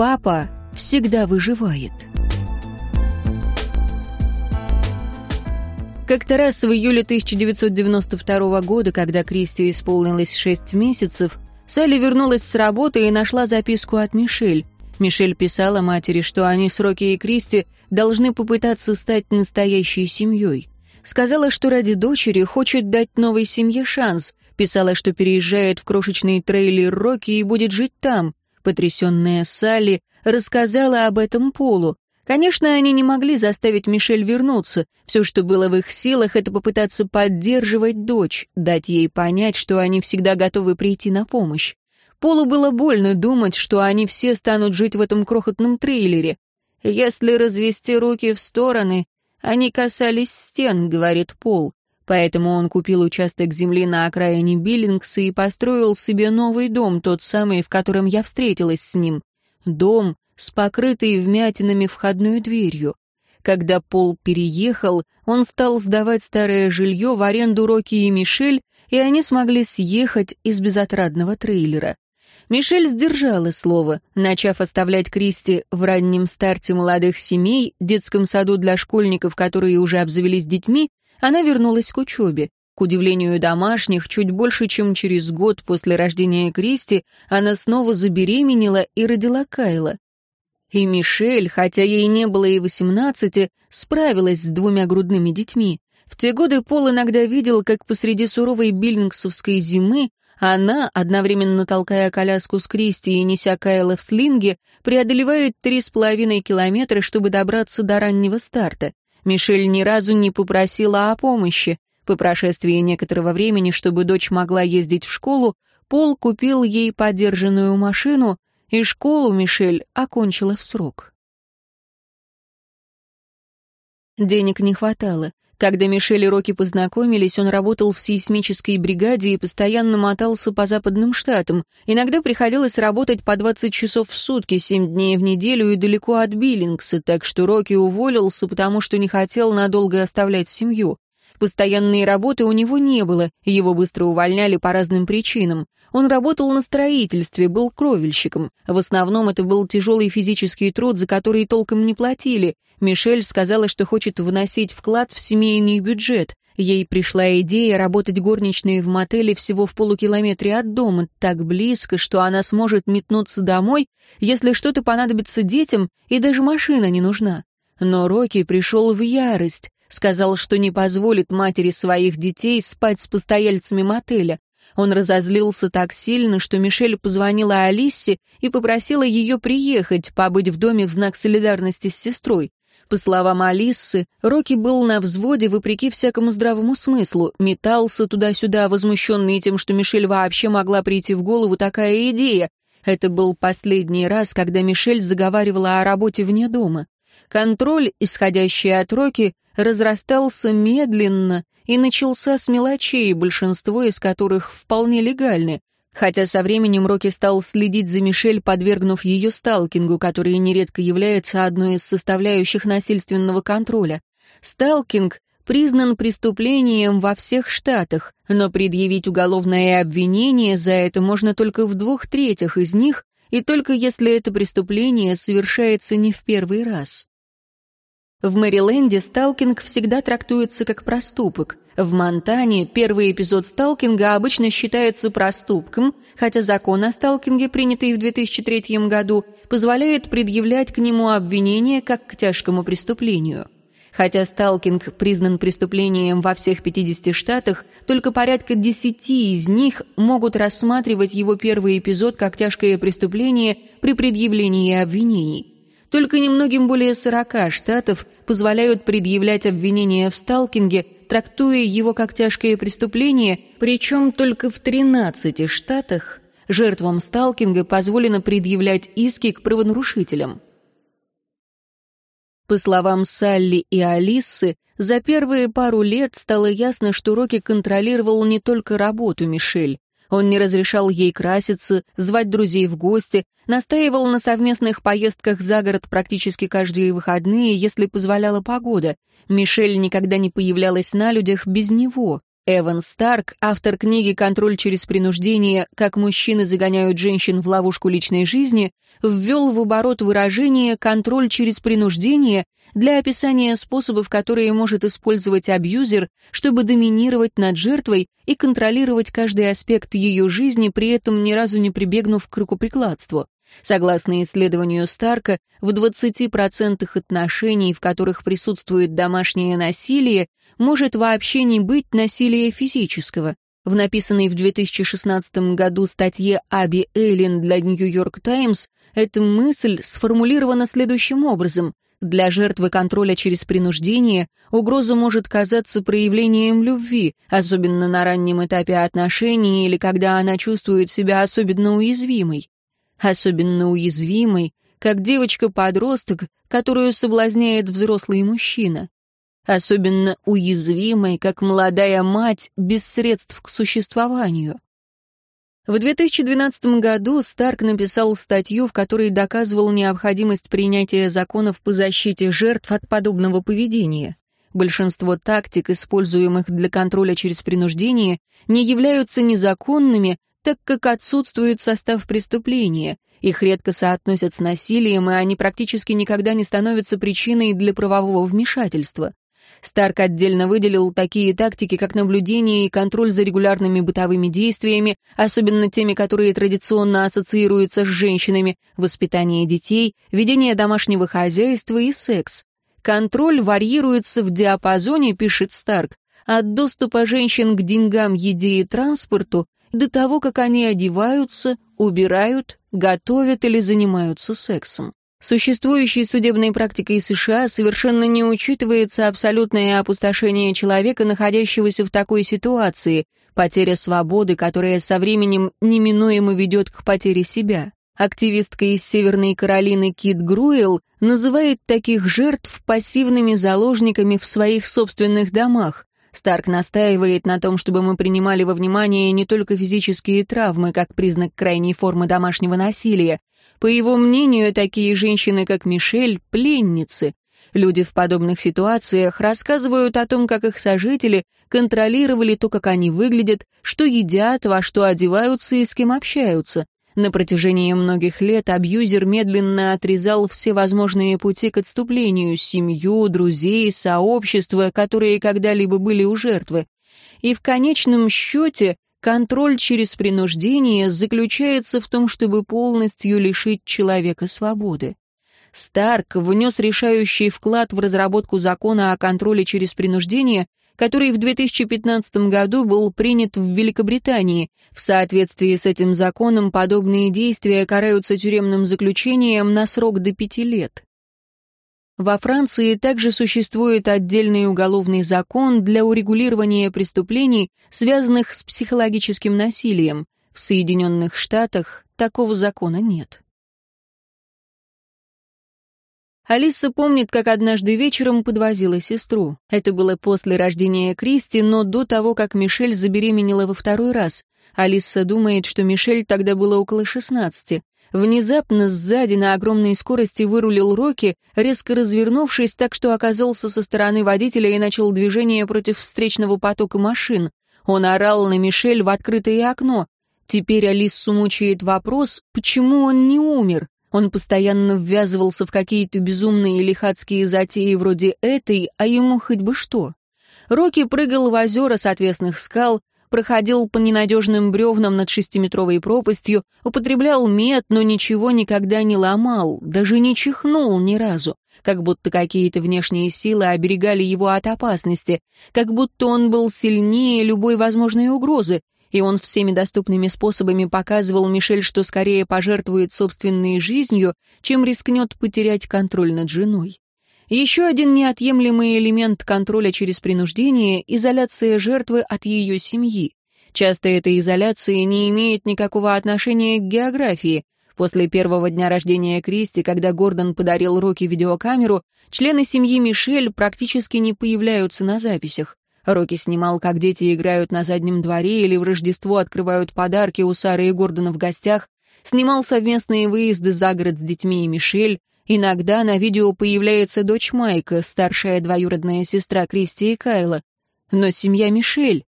Папа всегда выживает. Как-то раз в июле 1992 года, когда Кристи исполнилось шесть месяцев, Салли вернулась с работы и нашла записку от Мишель. Мишель писала матери, что они с Рокки и Кристи должны попытаться стать настоящей семьей. Сказала, что ради дочери хочет дать новой семье шанс. Писала, что переезжает в крошечный трейлер Рокки и будет жить там. Потрясенная Салли рассказала об этом Полу. Конечно, они не могли заставить Мишель вернуться. Все, что было в их силах, это попытаться поддерживать дочь, дать ей понять, что они всегда готовы прийти на помощь. Полу было больно думать, что они все станут жить в этом крохотном трейлере. Если развести руки в стороны, они касались стен, говорит Пол. Поэтому он купил участок земли на окраине Биллингса и построил себе новый дом, тот самый, в котором я встретилась с ним. Дом с покрытой вмятинами входной дверью. Когда Пол переехал, он стал сдавать старое жилье в аренду Рокки и Мишель, и они смогли съехать из безотрадного трейлера. Мишель сдержала слово, начав оставлять Кристи в раннем старте молодых семей, детском саду для школьников, которые уже обзавелись детьми, она вернулась к учебе. К удивлению домашних, чуть больше, чем через год после рождения Кристи, она снова забеременела и родила Кайла. И Мишель, хотя ей не было и восемнадцати, справилась с двумя грудными детьми. В те годы Пол иногда видел, как посреди суровой биллингсовской зимы она, одновременно толкая коляску с Кристи и неся Кайла в слинге, преодолевает три с половиной километра, чтобы добраться до раннего старта. Мишель ни разу не попросила о помощи. По прошествии некоторого времени, чтобы дочь могла ездить в школу, Пол купил ей подержанную машину, и школу Мишель окончила в срок. Денег не хватало. Когда Мишель и Рокки познакомились, он работал в сейсмической бригаде и постоянно мотался по западным штатам. Иногда приходилось работать по 20 часов в сутки, 7 дней в неделю и далеко от Биллингса, так что Рокки уволился, потому что не хотел надолго оставлять семью. Постоянной работы у него не было, его быстро увольняли по разным причинам. Он работал на строительстве, был кровельщиком. В основном это был тяжелый физический труд, за который толком не платили. Мишель сказала, что хочет вносить вклад в семейный бюджет. Ей пришла идея работать горничной в мотеле всего в полукилометре от дома, так близко, что она сможет метнуться домой, если что-то понадобится детям, и даже машина не нужна. Но Рокки пришел в ярость, сказал, что не позволит матери своих детей спать с постояльцами мотеля. Он разозлился так сильно, что Мишель позвонила Алисе и попросила ее приехать, побыть в доме в знак солидарности с сестрой. По словам Алисы, Рокки был на взводе вопреки всякому здравому смыслу, метался туда-сюда, возмущенный тем, что Мишель вообще могла прийти в голову такая идея. Это был последний раз, когда Мишель заговаривала о работе вне дома. Контроль, исходящий от Рокки, разрастался медленно, и начался с мелочей, большинство из которых вполне легальны, хотя со временем Рокки стал следить за Мишель, подвергнув ее сталкингу, который нередко является одной из составляющих насильственного контроля. Сталкинг признан преступлением во всех штатах, но предъявить уголовное обвинение за это можно только в двух третях из них, и только если это преступление совершается не в первый раз. В Мэриленде сталкинг всегда трактуется как проступок. В Монтане первый эпизод сталкинга обычно считается проступком, хотя закон о сталкинге, принятый в 2003 году, позволяет предъявлять к нему обвинение как к тяжкому преступлению. Хотя сталкинг признан преступлением во всех 50 штатах, только порядка 10 из них могут рассматривать его первый эпизод как тяжкое преступление при предъявлении обвинений. Только немногим более 40 штатов позволяют предъявлять обвинения в сталкинге, трактуя его как тяжкое преступление, причем только в 13 штатах жертвам сталкинга позволено предъявлять иски к правонарушителям. По словам Салли и Алисы, за первые пару лет стало ясно, что Рокки контролировал не только работу Мишель. Он не разрешал ей краситься, звать друзей в гости, настаивал на совместных поездках за город практически каждые выходные, если позволяла погода. Мишель никогда не появлялась на людях без него. Эван Старк, автор книги «Контроль через принуждение. Как мужчины загоняют женщин в ловушку личной жизни», ввел в оборот выражение «контроль через принуждение» для описания способов, которые может использовать абьюзер, чтобы доминировать над жертвой и контролировать каждый аспект ее жизни, при этом ни разу не прибегнув к рукоприкладству. Согласно исследованию Старка, в 20% отношений, в которых присутствует домашнее насилие, может вообще не быть насилия физического. В написанной в 2016 году статье Аби Эйлин для Нью-Йорк Таймс эта мысль сформулирована следующим образом. Для жертвы контроля через принуждение угроза может казаться проявлением любви, особенно на раннем этапе отношений или когда она чувствует себя особенно уязвимой особенно уязвимой, как девочка-подросток, которую соблазняет взрослый мужчина. Особенно уязвимой, как молодая мать без средств к существованию. В 2012 году Старк написал статью, в которой доказывал необходимость принятия законов по защите жертв от подобного поведения. Большинство тактик, используемых для контроля через принуждение, не являются незаконными, так как отсутствует состав преступления, их редко соотносят с насилием, и они практически никогда не становятся причиной для правового вмешательства. Старк отдельно выделил такие тактики, как наблюдение и контроль за регулярными бытовыми действиями, особенно теми, которые традиционно ассоциируются с женщинами, воспитание детей, ведение домашнего хозяйства и секс. Контроль варьируется в диапазоне, пишет Старк, от доступа женщин к деньгам, еде и транспорту до того, как они одеваются, убирают, готовят или занимаются сексом. Существующей судебной практикой США совершенно не учитывается абсолютное опустошение человека, находящегося в такой ситуации, потеря свободы, которая со временем неминуемо ведет к потере себя. Активистка из Северной Каролины Кит Груэлл называет таких жертв пассивными заложниками в своих собственных домах, Старк настаивает на том, чтобы мы принимали во внимание не только физические травмы, как признак крайней формы домашнего насилия. По его мнению, такие женщины, как Мишель, пленницы. Люди в подобных ситуациях рассказывают о том, как их сожители контролировали то, как они выглядят, что едят, во что одеваются и с кем общаются. На протяжении многих лет абьюзер медленно отрезал все возможные пути к отступлению, семью, друзей, сообщества, которые когда-либо были у жертвы. И в конечном счете контроль через принуждение заключается в том, чтобы полностью лишить человека свободы. Старк внес решающий вклад в разработку закона о контроле через принуждение, который в 2015 году был принят в Великобритании. В соответствии с этим законом подобные действия караются тюремным заключением на срок до пяти лет. Во Франции также существует отдельный уголовный закон для урегулирования преступлений, связанных с психологическим насилием. В Соединенных Штатах такого закона нет. Алиса помнит, как однажды вечером подвозила сестру. Это было после рождения Кристи, но до того, как Мишель забеременела во второй раз. Алиса думает, что Мишель тогда было около шестнадцати. Внезапно сзади на огромной скорости вырулил Рокки, резко развернувшись так, что оказался со стороны водителя и начал движение против встречного потока машин. Он орал на Мишель в открытое окно. Теперь Алису мучает вопрос, почему он не умер. Он постоянно ввязывался в какие-то безумные лихацкие затеи вроде этой, а ему хоть бы что. Рокки прыгал в озера с отвесных скал, проходил по ненадежным бревнам над шестиметровой пропастью, употреблял мед, но ничего никогда не ломал, даже не чихнул ни разу, как будто какие-то внешние силы оберегали его от опасности, как будто он был сильнее любой возможной угрозы, и он всеми доступными способами показывал Мишель, что скорее пожертвует собственной жизнью, чем рискнет потерять контроль над женой. Еще один неотъемлемый элемент контроля через принуждение — изоляция жертвы от ее семьи. Часто эта изоляция не имеет никакого отношения к географии. После первого дня рождения Кристи, когда Гордон подарил Рокки видеокамеру, члены семьи Мишель практически не появляются на записях. Рокки снимал, как дети играют на заднем дворе или в Рождество открывают подарки у Сары и Гордона в гостях, снимал совместные выезды за город с детьми и Мишель. Иногда на видео появляется дочь Майка, старшая двоюродная сестра Кристи и Кайла. Но семья Мишель...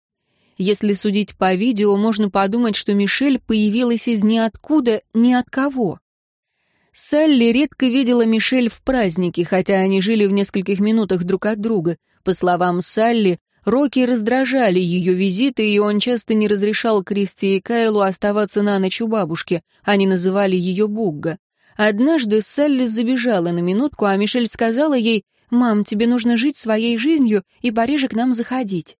Если судить по видео, можно подумать, что Мишель появилась из ниоткуда, ни от кого. Салли редко видела Мишель в празднике, хотя они жили в нескольких минутах друг от друга. По словам Салли, Рокки раздражали ее визиты, и он часто не разрешал Кристи и Кайлу оставаться на ночь у бабушки. Они называли ее Бугга. Однажды Салли забежала на минутку, а Мишель сказала ей, «Мам, тебе нужно жить своей жизнью и пореже к нам заходить».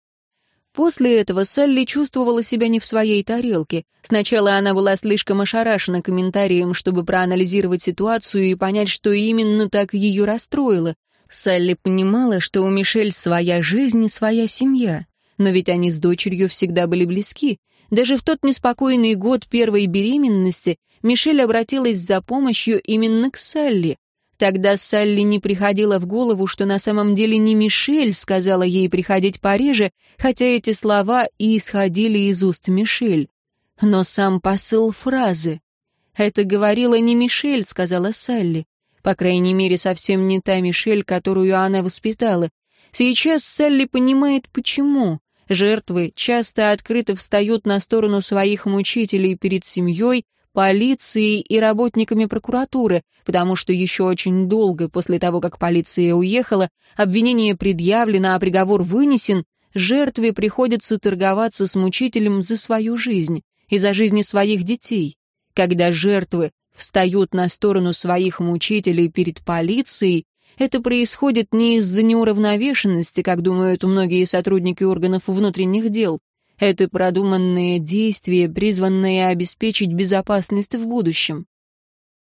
После этого Салли чувствовала себя не в своей тарелке. Сначала она была слишком ошарашена комментарием, чтобы проанализировать ситуацию и понять, что именно так ее расстроило. Салли понимала, что у Мишель своя жизнь и своя семья. Но ведь они с дочерью всегда были близки. Даже в тот неспокойный год первой беременности Мишель обратилась за помощью именно к Салли. Тогда Салли не приходило в голову, что на самом деле не Мишель сказала ей приходить пореже, хотя эти слова и исходили из уст Мишель. Но сам посыл фразы. «Это говорила не Мишель», — сказала Салли. По крайней мере, совсем не та Мишель, которую она воспитала. Сейчас Салли понимает, почему. Жертвы часто открыто встают на сторону своих мучителей перед семьей, полицией и работниками прокуратуры, потому что еще очень долго после того, как полиция уехала, обвинение предъявлено, а приговор вынесен, жертве приходится торговаться с мучителем за свою жизнь и за жизни своих детей. Когда жертвы встают на сторону своих мучителей перед полицией, это происходит не из-за неуравновешенности, как думают многие сотрудники органов внутренних дел, это продуманные действия, призванные обеспечить безопасность в будущем.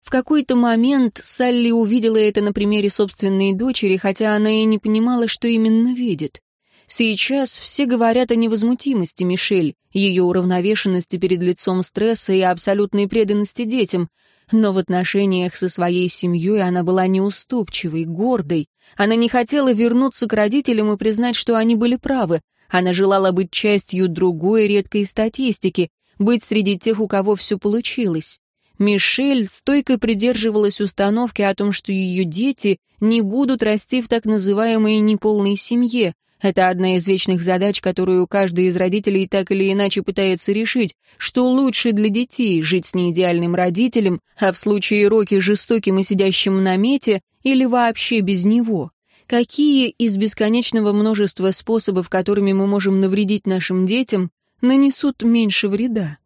В какой-то момент Салли увидела это на примере собственной дочери, хотя она и не понимала, что именно видит. Сейчас все говорят о невозмутимости Мишель, ее уравновешенности перед лицом стресса и абсолютной преданности детям, но в отношениях со своей семьей она была неуступчивой, гордой. Она не хотела вернуться к родителям и признать, что они были правы. Она желала быть частью другой редкой статистики, быть среди тех, у кого все получилось. Мишель стойко придерживалась установки о том, что ее дети не будут расти в так называемой неполной семье. Это одна из вечных задач, которую каждый из родителей так или иначе пытается решить, что лучше для детей жить с неидеальным родителем, а в случае Роки жестоким и сидящим на мете, или вообще без него. Какие из бесконечного множества способов, которыми мы можем навредить нашим детям, нанесут меньше вреда?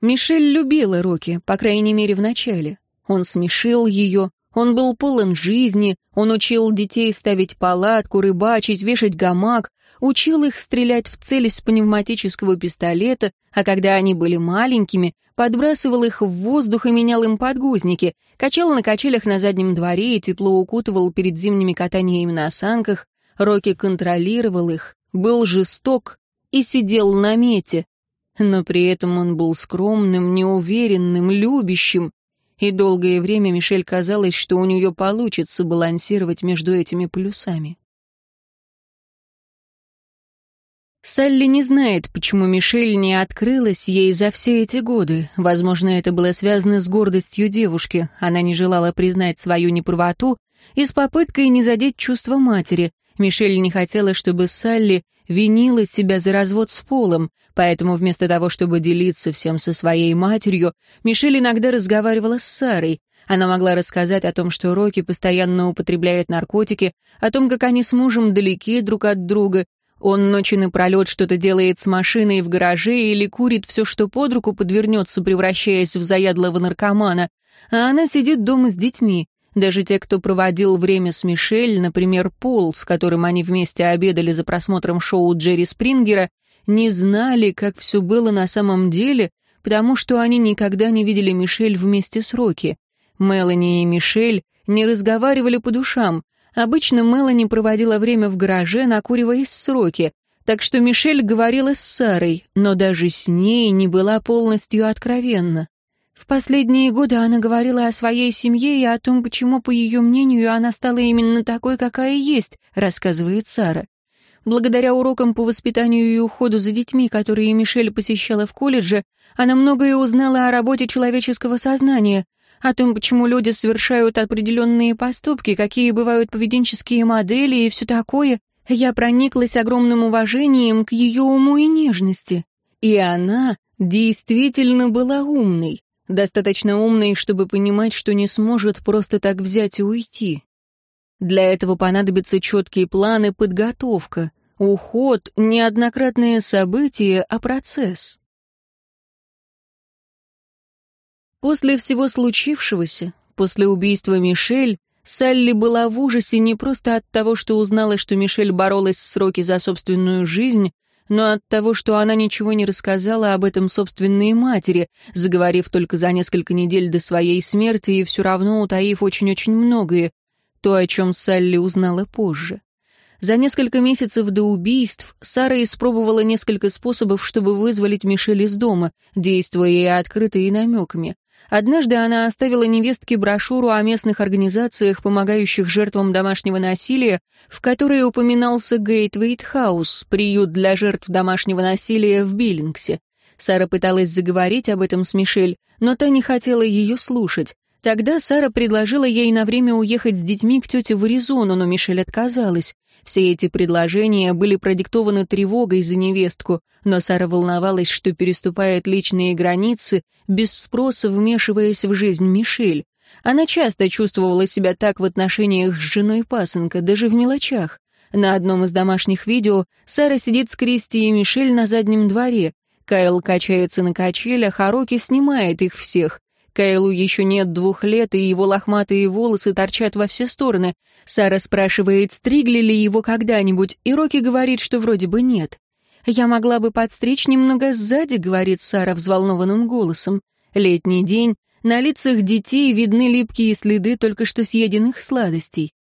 Мишель любила Рокки, по крайней мере, в начале. Он смешил ее, он был полон жизни, он учил детей ставить палатку, рыбачить, вешать гамак, учил их стрелять в цель из пневматического пистолета, а когда они были маленькими, подбрасывал их в воздух и менял им подгузники, качал на качелях на заднем дворе и тепло укутывал перед зимними катаниями на санках, Рокки контролировал их, был жесток и сидел на мете. Но при этом он был скромным, неуверенным, любящим, и долгое время Мишель казалось, что у нее получится балансировать между этими плюсами. Салли не знает, почему Мишель не открылась ей за все эти годы. Возможно, это было связано с гордостью девушки. Она не желала признать свою неправоту и с попыткой не задеть чувства матери. Мишель не хотела, чтобы Салли винила себя за развод с Полом, поэтому вместо того, чтобы делиться всем со своей матерью, Мишель иногда разговаривала с Сарой. Она могла рассказать о том, что Рокки постоянно употребляет наркотики, о том, как они с мужем далеки друг от друга, он ночи напролет что-то делает с машиной в гараже или курит все, что под руку подвернется, превращаясь в заядлого наркомана, а она сидит дома с детьми. Даже те, кто проводил время с Мишель, например, Пол, с которым они вместе обедали за просмотром шоу Джерри Спрингера, не знали, как все было на самом деле, потому что они никогда не видели Мишель вместе с Рокки. Мелани и Мишель не разговаривали по душам, Обычно Мелани проводила время в гараже, накуриваясь сроки, так что Мишель говорила с Сарой, но даже с ней не была полностью откровенна. В последние годы она говорила о своей семье и о том, почему, по ее мнению, она стала именно такой, какая есть, рассказывает Сара. Благодаря урокам по воспитанию и уходу за детьми, которые Мишель посещала в колледже, она многое узнала о работе человеческого сознания, о том, почему люди совершают определенные поступки, какие бывают поведенческие модели и все такое. Я прониклась огромным уважением к ее уму и нежности. И она действительно была умной, достаточно умной, чтобы понимать, что не сможет просто так взять и уйти. Для этого понадобятся четкие планы, подготовка, уход, неоднократные события, а процесс. После всего случившегося, после убийства Мишель, Салли была в ужасе не просто от того, что узнала, что Мишель боролась с сроки за собственную жизнь, но от того, что она ничего не рассказала об этом собственной матери, заговорив только за несколько недель до своей смерти и все равно утаив очень-очень многое, то, о чем Салли узнала позже. За несколько месяцев до убийств Сара испробовала несколько способов, чтобы вызволить Мишель из дома, действуя и открыто, и намеками. Однажды она оставила невестке брошюру о местных организациях, помогающих жертвам домашнего насилия, в которой упоминался Гейтвейт Хаус, приют для жертв домашнего насилия в Биллингсе. Сара пыталась заговорить об этом с Мишель, но та не хотела ее слушать. Тогда Сара предложила ей на время уехать с детьми к тете в Аризону, но Мишель отказалась. Все эти предложения были продиктованы тревогой за невестку, но Сара волновалась, что переступает личные границы, без спроса вмешиваясь в жизнь Мишель. Она часто чувствовала себя так в отношениях с женой пасынка, даже в мелочах. На одном из домашних видео Сара сидит с Кристи и Мишель на заднем дворе. Кайл качается на качелях, а Рокки снимает их всех. Кайлу еще нет двух лет, и его лохматые волосы торчат во все стороны. Сара спрашивает, стригли ли его когда-нибудь, и Рокки говорит, что вроде бы нет. «Я могла бы подстричь немного сзади», — говорит Сара взволнованным голосом. Летний день, на лицах детей видны липкие следы только что съеденных сладостей.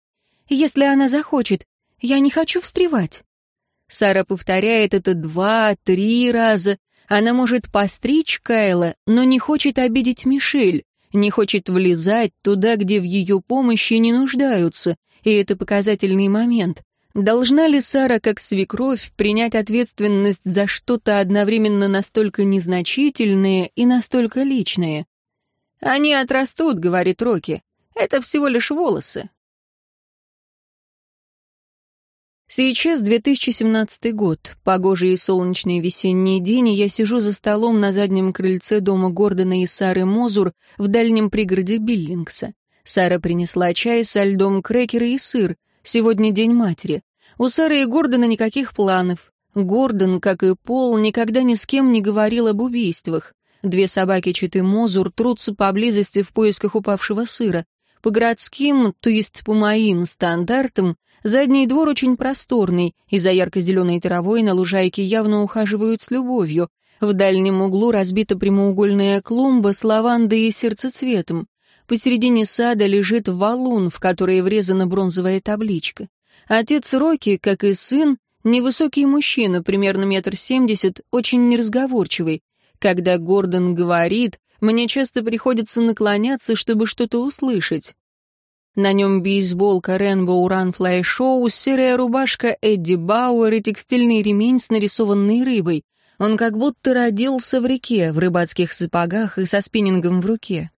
«Если она захочет, я не хочу встревать». Сара повторяет это два-три раза, она может постричь Кайла, но не хочет обидеть Мишель, не хочет влезать туда, где в ее помощи не нуждаются, и это показательный момент. Должна ли Сара, как свекровь, принять ответственность за что-то одновременно настолько незначительное и настолько личное? «Они отрастут», — говорит Рокки. «Это всего лишь волосы. Сейчас 2017 год, погожий и солнечный весенний день, и я сижу за столом на заднем крыльце дома Гордона и Сары Мозур в дальнем пригороде Биллингса. Сара принесла чай со льдом, крекеры и сыр. Сегодня день матери. У Сары и Гордона никаких планов. Гордон, как и Пол, никогда ни с кем не говорил об убийствах. Две собаки читы Мозур трутся поблизости в поисках упавшего сыра. По городским, то есть по моим стандартам, Задний двор очень просторный, и за ярко-зеленой травой на лужайке явно ухаживают с любовью. В дальнем углу разбита прямоугольная клумба с лавандой и сердцецветом. Посередине сада лежит валун, в который врезана бронзовая табличка. Отец Роки, как и сын, невысокий мужчина, примерно метр семьдесят, очень неразговорчивый. Когда Гордон говорит, мне часто приходится наклоняться, чтобы что-то услышать. На нем бейсболка Rainbow Run Fly Show, серая рубашка Эдди Бауэр и текстильный ремень с нарисованной рыбой. Он как будто родился в реке, в рыбацких сапогах и со спиннингом в руке.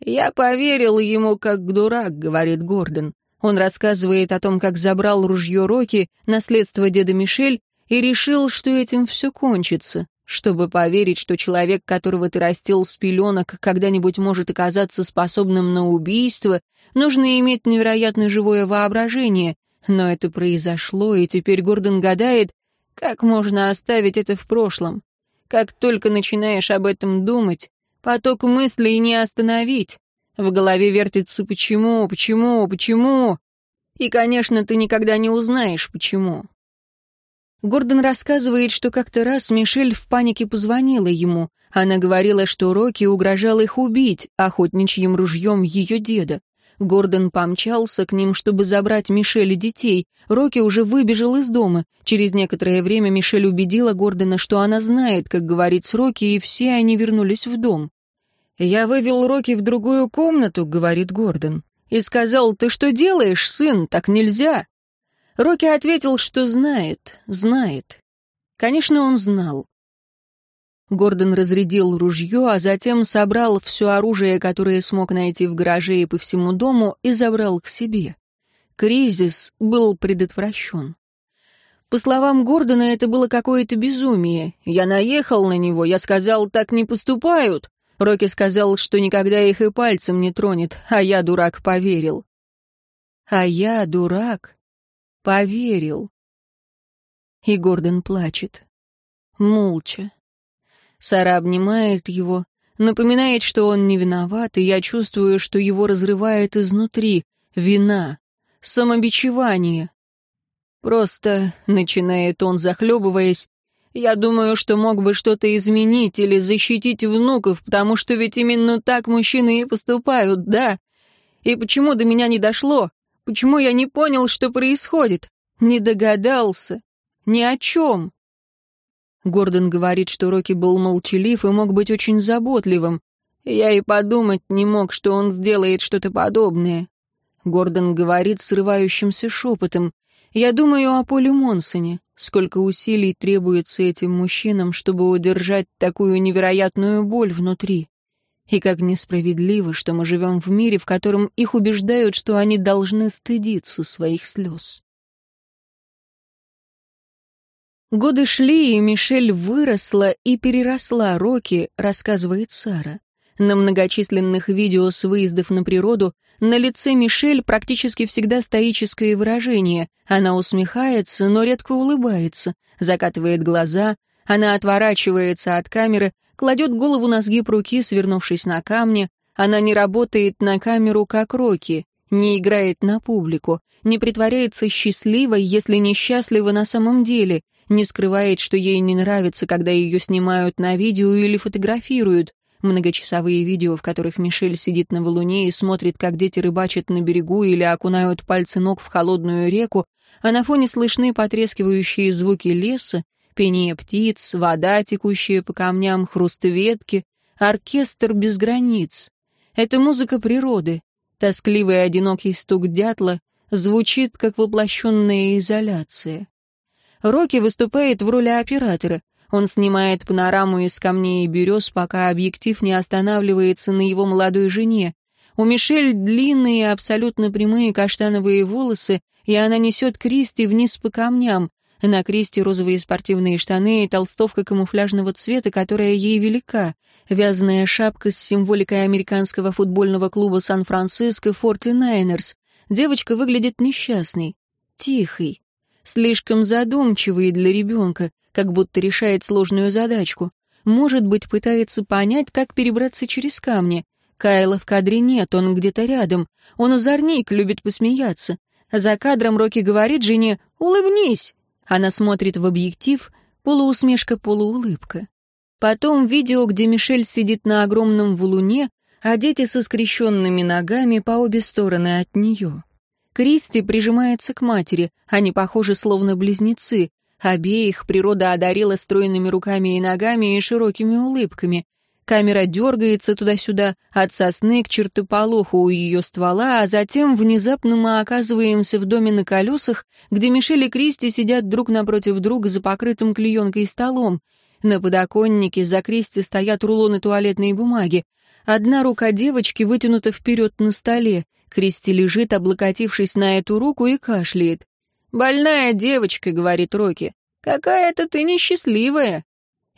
«Я поверил ему как дурак», — говорит Гордон. Он рассказывает о том, как забрал ружье Рокки, наследство деда Мишель, и решил, что этим все кончится. Чтобы поверить, что человек, которого ты растил с пеленок, когда-нибудь может оказаться способным на убийство, нужно иметь невероятно живое воображение. Но это произошло, и теперь Гордон гадает, как можно оставить это в прошлом. Как только начинаешь об этом думать, поток мыслей не остановить. В голове вертится «почему, почему, почему?» И, конечно, ты никогда не узнаешь, почему. Гордон рассказывает, что как-то раз Мишель в панике позвонила ему. Она говорила, что Рокки угрожал их убить охотничьим ружьем ее деда. Гордон помчался к ним, чтобы забрать Мишель и детей. Рокки уже выбежал из дома. Через некоторое время Мишель убедила Гордона, что она знает, как говорить с Рокки, и все они вернулись в дом. «Я вывел Рокки в другую комнату», — говорит Гордон, — «и сказал, ты что делаешь, сын, так нельзя». Рокки ответил, что знает, знает. Конечно, он знал. Гордон разрядил ружье, а затем собрал все оружие, которое смог найти в гараже и по всему дому, и забрал к себе. Кризис был предотвращен. По словам Гордона, это было какое-то безумие. Я наехал на него, я сказал, так не поступают. Рокки сказал, что никогда их и пальцем не тронет, а я, дурак, поверил. А я, дурак, поверил. И Гордон плачет. Молча. Сара обнимает его, напоминает, что он не виноват, и я чувствую, что его разрывает изнутри вина, самобичевание. Просто, начинает он, захлебываясь, я думаю, что мог бы что-то изменить или защитить внуков, потому что ведь именно так мужчины и поступают, да? И почему до меня не дошло? Почему я не понял, что происходит? Не догадался? Ни о чем. Гордон говорит, что Рокки был молчалив и мог быть очень заботливым. Я и подумать не мог, что он сделает что-то подобное. Гордон говорит срывающимся шепотом. «Я думаю о Поле Монсоне. Сколько усилий требуется этим мужчинам, чтобы удержать такую невероятную боль внутри. И как несправедливо, что мы живем в мире, в котором их убеждают, что они должны стыдиться своих слез». Годы шли, и Мишель выросла и переросла Рокки, рассказывает Сара. На многочисленных видео с выездов на природу на лице Мишель практически всегда стоическое выражение. Она усмехается, но редко улыбается, закатывает глаза, она отворачивается от камеры, кладет голову на сгиб руки, свернувшись на камне. Она не работает на камеру, как Рокки, не играет на публику, не притворяется счастливой, если несчастлива на самом деле, не скрывает, что ей не нравится, когда ее снимают на видео или фотографируют. Многочасовые видео, в которых Мишель сидит на валуне и смотрит, как дети рыбачат на берегу или окунают пальцы ног в холодную реку, а на фоне слышны потрескивающие звуки леса, пение птиц, вода, текущая по камням, хруст ветки, оркестр без границ. Это музыка природы. Тоскливый одинокий стук дятла звучит, как воплощенная изоляция. Рокки выступает в роли оператора, он снимает панораму из камней и берез, пока объектив не останавливается на его молодой жене. У Мишель длинные, абсолютно прямые каштановые волосы, и она несет Кристи вниз по камням. На Кристи розовые спортивные штаны и толстовка камуфляжного цвета, которая ей велика. Вязаная шапка с символикой американского футбольного клуба Сан-Франциско Форти Найнерс. Девочка выглядит несчастной, тихой, слишком задумчивой для ребенка, как будто решает сложную задачку. Может быть, пытается понять, как перебраться через камни. Кайла в кадре нет, он где-то рядом. Он озорник, любит посмеяться. За кадром Рокки говорит жене «Улыбнись!». Она смотрит в объектив, полуусмешка-полуулыбка. Потом видео, где Мишель сидит на огромном валуне, а дети со скрещенными ногами по обе стороны от нее. Кристи прижимается к матери, они похожи словно близнецы. Обеих природа одарила стройными руками и ногами и широкими улыбками. Камера дергается туда-сюда, от сосны к чертополоху у ее ствола, а затем внезапно мы оказываемся в доме на колесах, где Мишель и Кристи сидят друг напротив друга за покрытым клеенкой столом. На подоконнике за Кристи стоят рулоны туалетной бумаги. Одна рука девочки вытянута вперед на столе. Кристи лежит, облокотившись на эту руку, и кашляет. «Больная девочка», — говорит Рокки. «Какая-то ты несчастливая».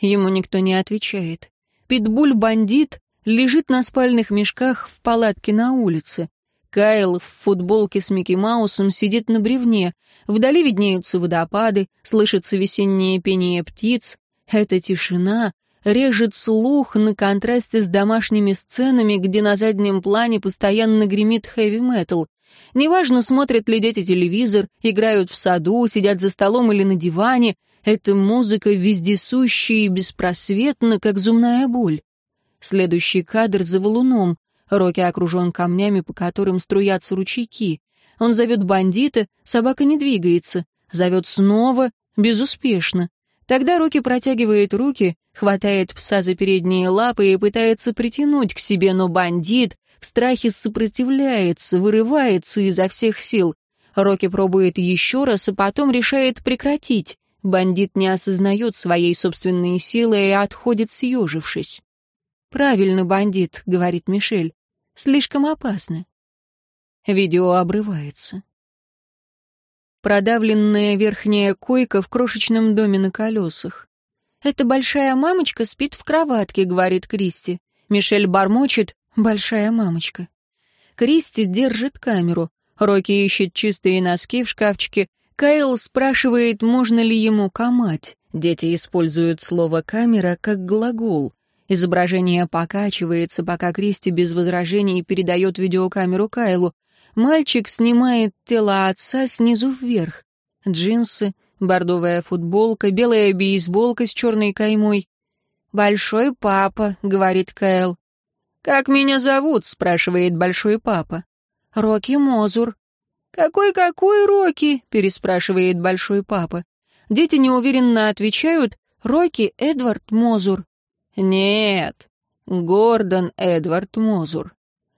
Ему никто не отвечает. Питбуль-бандит лежит на спальных мешках в палатке на улице. Кайл в футболке с Микки Маусом сидит на бревне. Вдали виднеются водопады, слышится весеннее пение птиц. Эта тишина режет слух на контрасте с домашними сценами, где на заднем плане постоянно гремит хэви-метал. Неважно, смотрят ли дети телевизор, играют в саду, сидят за столом или на диване, эта музыка вездесущая и беспросветна, как зубная боль. Следующий кадр за валуном. Рокки окружен камнями, по которым струятся ручейки. Он зовет бандита, собака не двигается. Зовет снова, безуспешно. Тогда Рокки протягивает руки, хватает пса за передние лапы и пытается притянуть к себе, но бандит в страхе сопротивляется, вырывается изо всех сил. Рокки пробует еще раз, а потом решает прекратить. Бандит не осознает своей собственной силы и отходит, съежившись. «Правильно, бандит», — говорит Мишель. «Слишком опасно». Видео обрывается. продавленная верхняя койка в крошечном доме на колесах. «Эта большая мамочка спит в кроватке», — говорит Кристи. Мишель бормочет «большая мамочка». Кристи держит камеру. Рокки ищет чистые носки в шкафчике. Кайл спрашивает, можно ли ему камать. Дети используют слово «камера» как глагол. Изображение покачивается, пока Кристи без возражений передает видеокамеру Кайлу. Мальчик снимает тело отца снизу вверх. Джинсы, бордовая футболка, белая бейсболка с черной каймой. «Большой папа», — говорит Кайл. «Как меня зовут?» — спрашивает большой папа. «Рокки Мозур». «Какой-какой Рокки?» — переспрашивает большой папа. Дети неуверенно отвечают «Рокки Эдвард Мозур». Нет, Гордон Эдвард Мозур.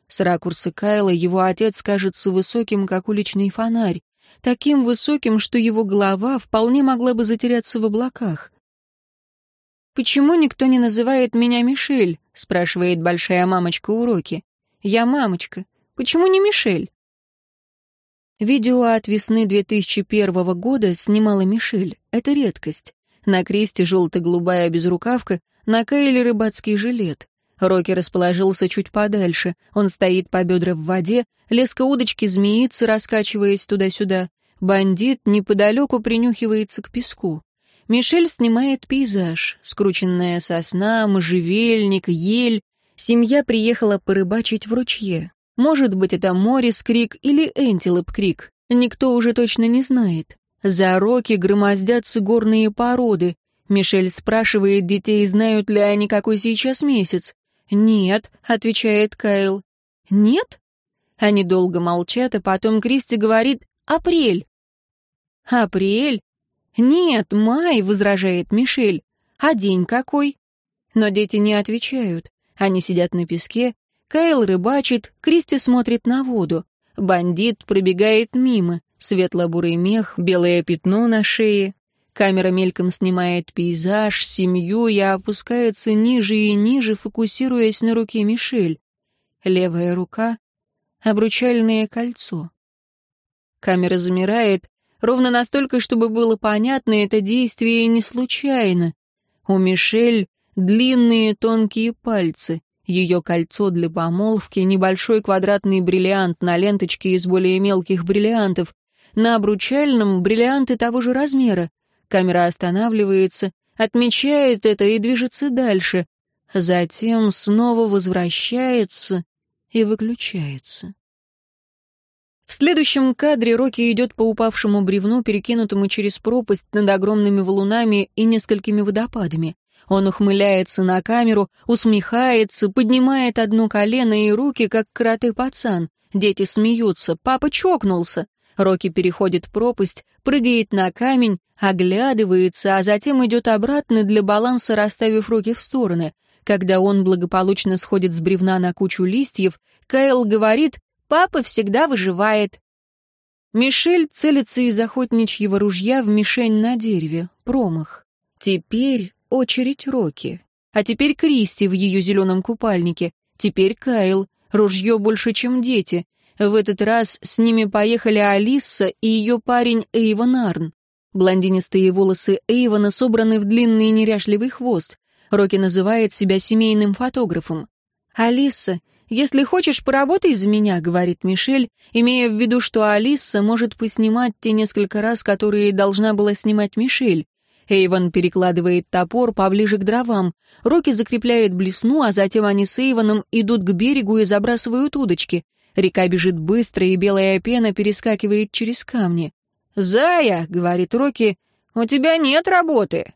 С ракурса Кайла его отец кажется высоким, как уличный фонарь, таким высоким, что его голова вполне могла бы затеряться в облаках. «Почему никто не называет меня Мишель?» — спрашивает большая мамочка уроки. «Я мамочка. Почему не Мишель?» Видео от весны 2001 года снимала Мишель. Это редкость. На кресте желто-голубая безрукавка, на Кейле рыбацкий жилет. Рокки расположился чуть подальше. Он стоит по бедра в воде, леска удочки змеится, раскачиваясь туда-сюда. Бандит неподалеку принюхивается к песку. Мишель снимает пейзаж. Скрученная сосна, можжевельник, ель. Семья приехала порыбачить в ручье. Может быть, это Морис-крик или Энтилоп-крик. Никто уже точно не знает. За Рокки громоздятся горные породы. Мишель спрашивает детей, знают ли они, какой сейчас месяц. «Нет», — отвечает Кайл. «Нет?» Они долго молчат, а потом Кристи говорит «Апрель». «Апрель?» «Нет, май», — возражает Мишель. «А день какой?» Но дети не отвечают. Они сидят на песке. Кайл рыбачит, Кристи смотрит на воду. Бандит пробегает мимо. Светло-бурый мех, белое пятно на шее. Камера мельком снимает пейзаж, семью и опускается ниже и ниже, фокусируясь на руке Мишель. Левая рука — обручальное кольцо. Камера замирает, ровно настолько, чтобы было понятно, это действие не случайно. У Мишель длинные тонкие пальцы, ее кольцо для помолвки, небольшой квадратный бриллиант на ленточке из более мелких бриллиантов, на обручальном бриллианты того же размера, Камера останавливается, отмечает это и движется дальше. Затем снова возвращается и выключается. В следующем кадре Рокки идет по упавшему бревну, перекинутому через пропасть над огромными валунами и несколькими водопадами. Он ухмыляется на камеру, усмехается, поднимает одно колено и руки, как кротый пацан. Дети смеются, папа чокнулся. Рокки переходит пропасть, прыгает на камень, оглядывается, а затем идет обратно для баланса, расставив руки в стороны. Когда он благополучно сходит с бревна на кучу листьев, Кайл говорит «Папа всегда выживает». Мишель целится из охотничьего ружья в мишень на дереве. Промах. Теперь очередь Рокки. А теперь Кристи в ее зеленом купальнике. Теперь Кайл. Ружье больше, чем дети. В этот раз с ними поехали Алиса и ее парень Эйвон Арн. Блондинистые волосы Эйвона собраны в длинный неряшливый хвост. Рокки называет себя семейным фотографом. «Алиса, если хочешь, поработай за меня», — говорит Мишель, имея в виду, что Алиса может поснимать те несколько раз, которые должна была снимать Мишель. Эйвон перекладывает топор поближе к дровам. Рокки закрепляет блесну, а затем они с Эйвоном идут к берегу и забрасывают удочки. Река бежит быстро, и белая пена перескакивает через камни. «Зая», — говорит Рокки, — «у тебя нет работы».